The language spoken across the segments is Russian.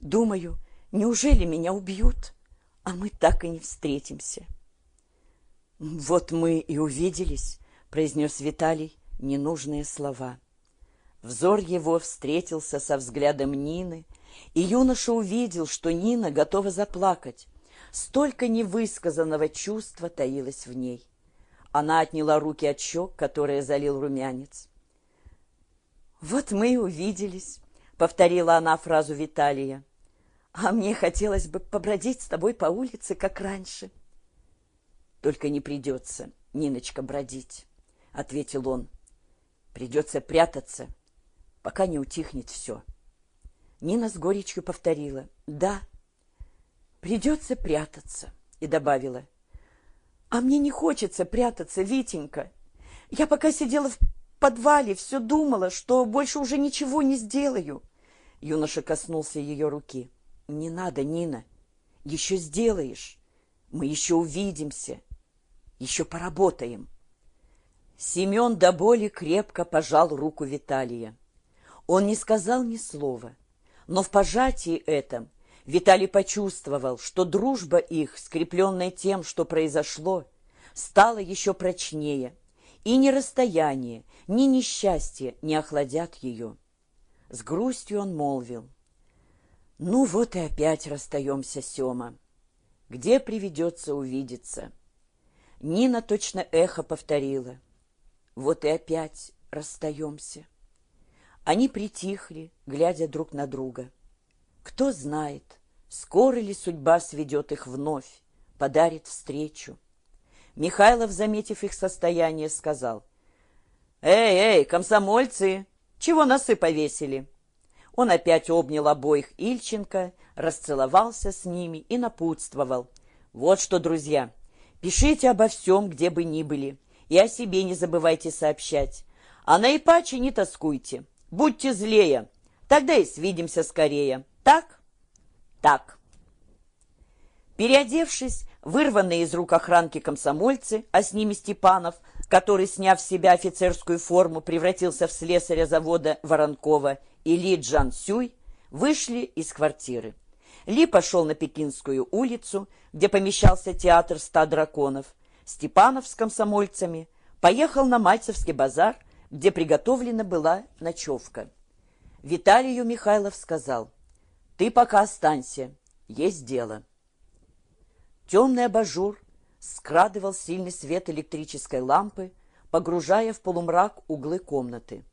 Думаю, неужели меня убьют, а мы так и не встретимся? Вот мы и увиделись, произнес Виталий ненужные слова. Взор его встретился со взглядом Нины, и юноша увидел, что Нина готова заплакать. Столько невысказанного чувства таилось в ней. Она отняла руки от щек, которые залил румянец. «Вот мы и увиделись», — повторила она фразу Виталия. «А мне хотелось бы побродить с тобой по улице, как раньше». «Только не придется, Ниночка, бродить», — ответил он. «Придется прятаться, пока не утихнет все». Нина с горечью повторила «Да, придется прятаться», и добавила «А мне не хочется прятаться, Витенька. Я пока сидела в подвале, все думала, что больше уже ничего не сделаю». Юноша коснулся ее руки. «Не надо, Нина, еще сделаешь. Мы еще увидимся, еще поработаем». Семен до боли крепко пожал руку Виталия. Он не сказал ни слова. Но в пожатии этом Виталий почувствовал, что дружба их, скрепленная тем, что произошло, стала еще прочнее, и ни расстояние, ни несчастье не охладят ее. С грустью он молвил. «Ну вот и опять расстаемся, Сема. Где приведется увидеться?» Нина точно эхо повторила. «Вот и опять расстаемся». Они притихли, глядя друг на друга. Кто знает, скоро ли судьба сведет их вновь, подарит встречу. Михайлов, заметив их состояние, сказал, «Эй, эй, комсомольцы, чего носы повесили?» Он опять обнял обоих Ильченко, расцеловался с ними и напутствовал. «Вот что, друзья, пишите обо всем, где бы ни были, и о себе не забывайте сообщать, а наипаче не тоскуйте». Будьте злее, тогда и свидимся скорее. Так? Так. Переодевшись, вырванные из рук охранки комсомольцы, а с ними Степанов, который, сняв с себя офицерскую форму, превратился в слесаря завода Воронкова, и Ли Джан Сюй, вышли из квартиры. Ли пошел на Пекинскую улицу, где помещался театр ста драконов. Степанов с комсомольцами поехал на Мальцевский базар, где приготовлена была ночевка. Виталию Михайлов сказал, «Ты пока останься, есть дело». Темный абажур скрадывал сильный свет электрической лампы, погружая в полумрак углы комнаты.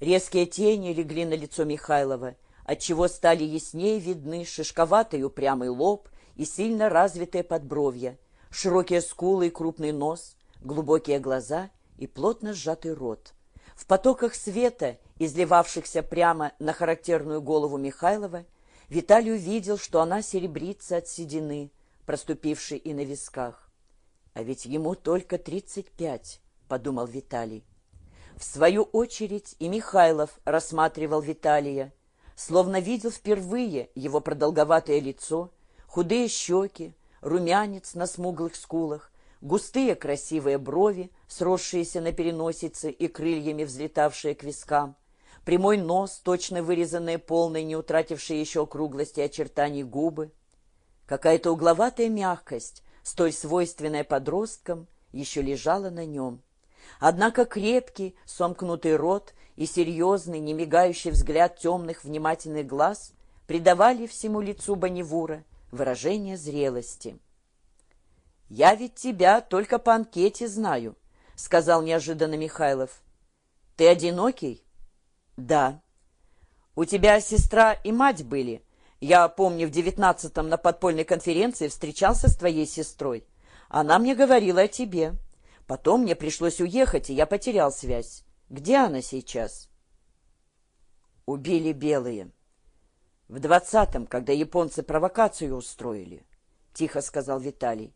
Резкие тени легли на лицо Михайлова, отчего стали яснее видны шишковатый упрямый лоб и сильно развитые подбровья, широкие скулы и крупный нос, глубокие глаза и плотно сжатый рот. В потоках света, изливавшихся прямо на характерную голову Михайлова, Виталий увидел, что она серебрится от седины, проступившей и на висках. «А ведь ему только тридцать пять», — подумал Виталий. В свою очередь и Михайлов рассматривал Виталия, словно видел впервые его продолговатое лицо, худые щеки, румянец на смуглых скулах, густые красивые брови, сросшиеся на переносице и крыльями взлетавшие к вискам, прямой нос, точно вырезанные полной, не утратившие еще круглости очертаний губы, какая-то угловатая мягкость, столь свойственная подросткам, еще лежала на нем. Однако крепкий, сомкнутый рот и серьезный, не мигающий взгляд темных внимательных глаз придавали всему лицу Бонневура выражение зрелости. «Я ведь тебя только по анкете знаю», — сказал неожиданно Михайлов. «Ты одинокий?» «Да». «У тебя сестра и мать были. Я помню, в девятнадцатом на подпольной конференции встречался с твоей сестрой. Она мне говорила о тебе. Потом мне пришлось уехать, и я потерял связь. Где она сейчас?» «Убили белые. В двадцатом, когда японцы провокацию устроили», — тихо сказал Виталий.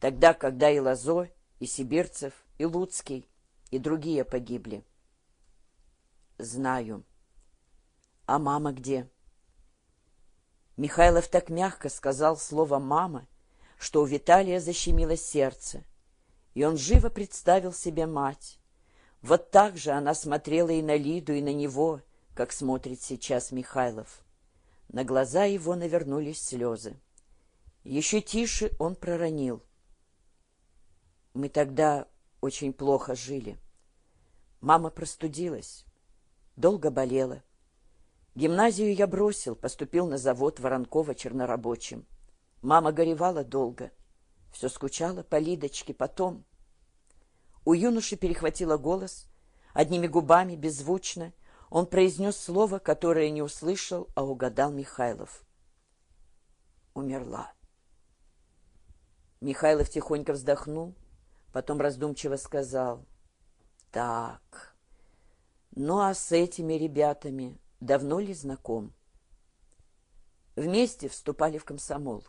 Тогда, когда и Лозо, и Сибирцев, и Луцкий, и другие погибли. Знаю. А мама где? Михайлов так мягко сказал слово «мама», что у Виталия защемило сердце, и он живо представил себе мать. Вот так же она смотрела и на Лиду, и на него, как смотрит сейчас Михайлов. На глаза его навернулись слезы. Еще тише он проронил. Мы тогда очень плохо жили. Мама простудилась, долго болела. Гимназию я бросил, поступил на завод Воронкова чернорабочим. Мама горевала долго. Все скучала по Лидочке, потом... У юноши перехватило голос. Одними губами, беззвучно, он произнес слово, которое не услышал, а угадал Михайлов. Умерла. Михайлов тихонько вздохнул, потом раздумчиво сказал. Так, ну а с этими ребятами давно ли знаком? Вместе вступали в комсомол.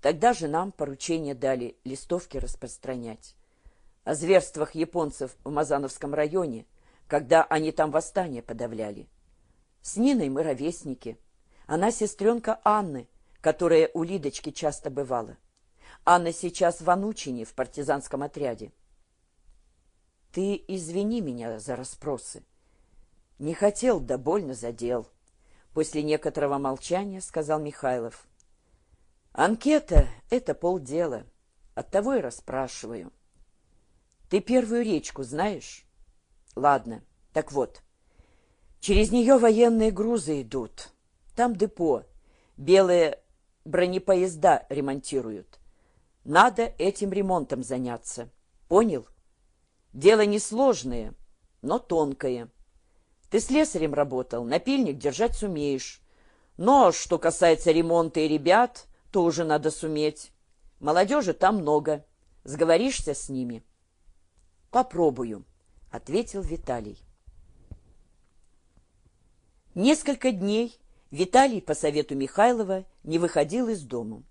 Тогда же нам поручение дали листовки распространять. О зверствах японцев в Мазановском районе, когда они там восстание подавляли. С Ниной мы ровесники. Она сестренка Анны, которая у Лидочки часто бывала. Анна сейчас в Анучине, в партизанском отряде. Ты извини меня за расспросы. Не хотел, да больно задел. После некоторого молчания сказал Михайлов. Анкета — это полдела. Оттого и расспрашиваю. Ты первую речку знаешь? Ладно, так вот. Через нее военные грузы идут. Там депо. Белые бронепоезда ремонтируют. Надо этим ремонтом заняться. Понял? Дело несложное, но тонкое. Ты слесарем работал, напильник держать сумеешь. Но что касается ремонта и ребят, то уже надо суметь. Молодежи там много. Сговоришься с ними? Попробую, ответил Виталий. Несколько дней Виталий по совету Михайлова не выходил из дома.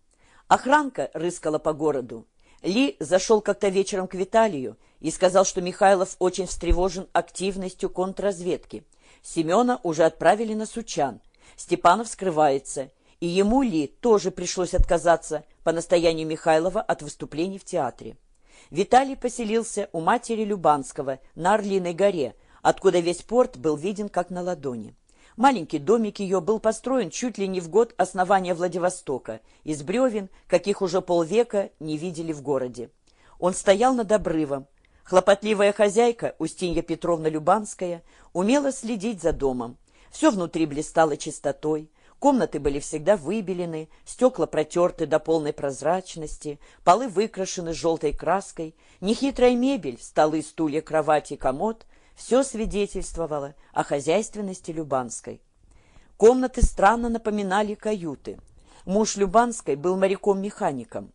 Охранка рыскала по городу. Ли зашел как-то вечером к Виталию и сказал, что Михайлов очень встревожен активностью контрразведки. Семена уже отправили на Сучан. Степанов скрывается, и ему Ли тоже пришлось отказаться по настоянию Михайлова от выступлений в театре. Виталий поселился у матери Любанского на Орлиной горе, откуда весь порт был виден как на ладони. Маленький домик ее был построен чуть ли не в год основания Владивостока, из бревен, каких уже полвека не видели в городе. Он стоял над обрывом. Хлопотливая хозяйка, Устинья Петровна Любанская, умела следить за домом. Все внутри блистало чистотой, комнаты были всегда выбелены, стекла протерты до полной прозрачности, полы выкрашены желтой краской, нехитрая мебель, столы, стулья, кровати, комод все свидетельствовало о хозяйственности Любанской. Комнаты странно напоминали каюты. Муж Любанской был моряком-механиком.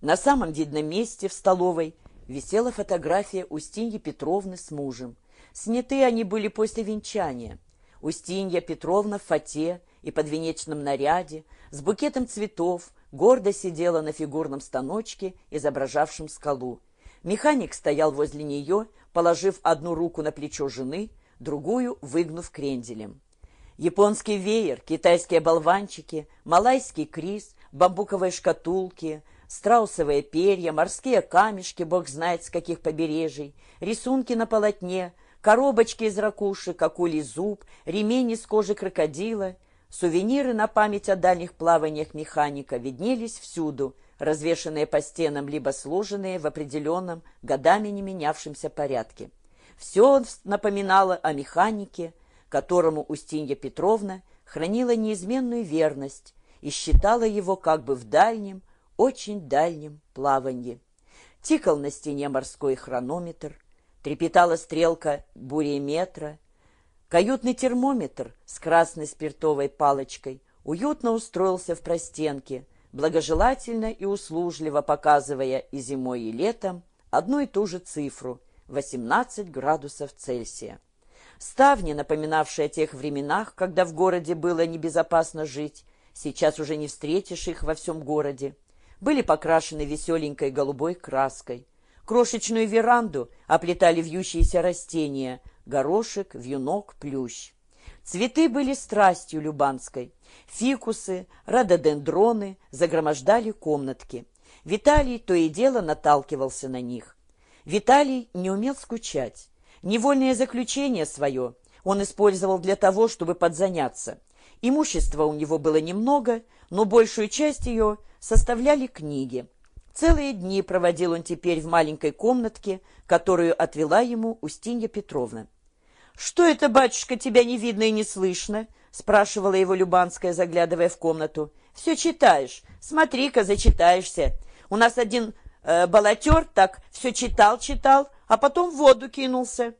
На самом видном месте в столовой висела фотография Устиньи Петровны с мужем. Сняты они были после венчания. Устинья Петровна в фате и подвенечном наряде, с букетом цветов, гордо сидела на фигурном станочке, изображавшем скалу. Механик стоял возле нее, положив одну руку на плечо жены, другую выгнув кренделем. Японский веер, китайские болванчики, малайский крис, бамбуковые шкатулки, страусовые перья, морские камешки, бог знает с каких побережий, рисунки на полотне, коробочки из ракушек, акулий зуб, ремень из кожи крокодила. Сувениры на память о дальних плаваниях механика виднелись всюду, развешанные по стенам, либо сложенные в определенном, годами не менявшемся порядке. Все напоминало о механике, которому Устинья Петровна хранила неизменную верность и считала его как бы в дальнем, очень дальнем плавании. Тикал на стене морской хронометр, трепетала стрелка буреметра, каютный термометр с красной спиртовой палочкой уютно устроился в простенке, благожелательно и услужливо показывая и зимой, и летом одну и ту же цифру – 18 градусов Цельсия. Ставни, напоминавшие о тех временах, когда в городе было небезопасно жить, сейчас уже не встретишь их во всем городе, были покрашены веселенькой голубой краской. Крошечную веранду оплетали вьющиеся растения – горошек, вьюнок, плющ. Цветы были страстью любанской. Фикусы, рододендроны загромождали комнатки. Виталий то и дело наталкивался на них. Виталий не умел скучать. Невольное заключение свое он использовал для того, чтобы подзаняться. Имущества у него было немного, но большую часть ее составляли книги. Целые дни проводил он теперь в маленькой комнатке, которую отвела ему Устинья Петровна. «Что это, батюшка, тебя не видно и не слышно?» — спрашивала его Любанская, заглядывая в комнату. «Все читаешь. Смотри-ка, зачитаешься. У нас один э, балатер так все читал-читал, а потом в воду кинулся».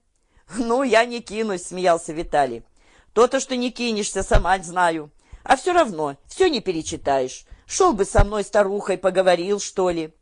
«Ну, я не кинусь», — смеялся Виталий. «То-то, что не кинешься, сама знаю. А все равно, все не перечитаешь. Шел бы со мной старухой, поговорил, что ли».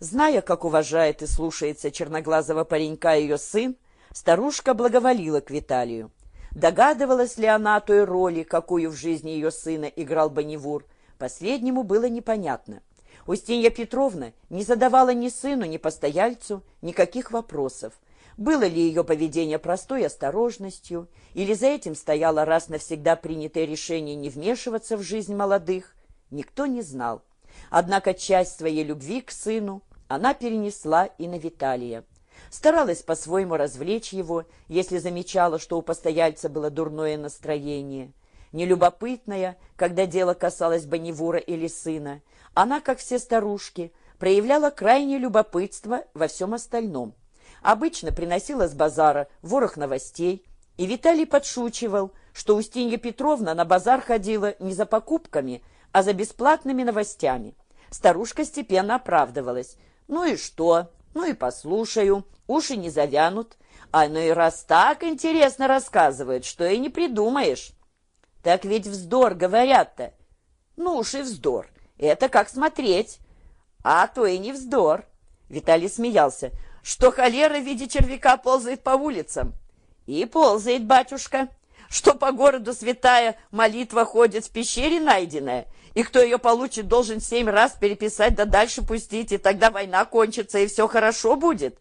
Зная, как уважает и слушается черноглазого паренька ее сын, старушка благоволила к Виталию. Догадывалась ли она о той роли, какую в жизни ее сына играл Бонневур, последнему было непонятно. Устинья Петровна не задавала ни сыну, ни постояльцу никаких вопросов. Было ли ее поведение простой осторожностью, или за этим стояло раз навсегда принятое решение не вмешиваться в жизнь молодых, никто не знал. Однако часть своей любви к сыну она перенесла и на Виталия. Старалась по-своему развлечь его, если замечала, что у постояльца было дурное настроение. Нелюбопытная, когда дело касалось Бонневура или сына, она, как все старушки, проявляла крайнее любопытство во всем остальном. Обычно приносила с базара ворох новостей, и Виталий подшучивал, что Устинья Петровна на базар ходила не за покупками, а за бесплатными новостями. Старушка степенно оправдывалась. «Ну и что? Ну и послушаю. Уши не завянут. А ну и раз так интересно рассказывают, что и не придумаешь». «Так ведь вздор, говорят-то». «Ну уж и вздор. Это как смотреть». «А то и не вздор». Виталий смеялся. «Что холера в виде червяка ползает по улицам?» «И ползает, батюшка. Что по городу святая молитва ходит в пещере найденная, и кто ее получит, должен семь раз переписать да дальше пустить, и тогда война кончится, и все хорошо будет».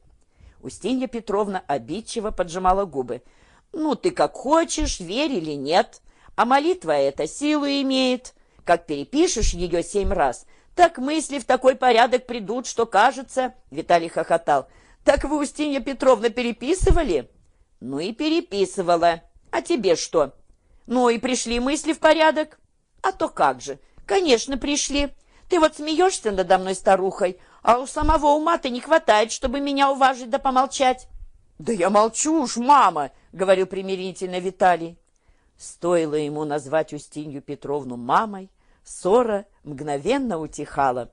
Устинья Петровна обидчиво поджимала губы. «Ну, ты как хочешь, верь или нет. А молитва эта силу имеет. Как перепишешь ее семь раз, так мысли в такой порядок придут, что кажется...» Виталий хохотал. «Так вы, Устинья Петровна, переписывали?» «Ну и переписывала. А тебе что?» «Ну и пришли мысли в порядок?» «А то как же! Конечно, пришли. Ты вот смеешься надо мной, старухой, а у самого ума-то не хватает, чтобы меня уважить да помолчать». «Да я молчу уж, мама!» — говорил примирительно Виталий. Стоило ему назвать Устинью Петровну мамой, ссора мгновенно утихала.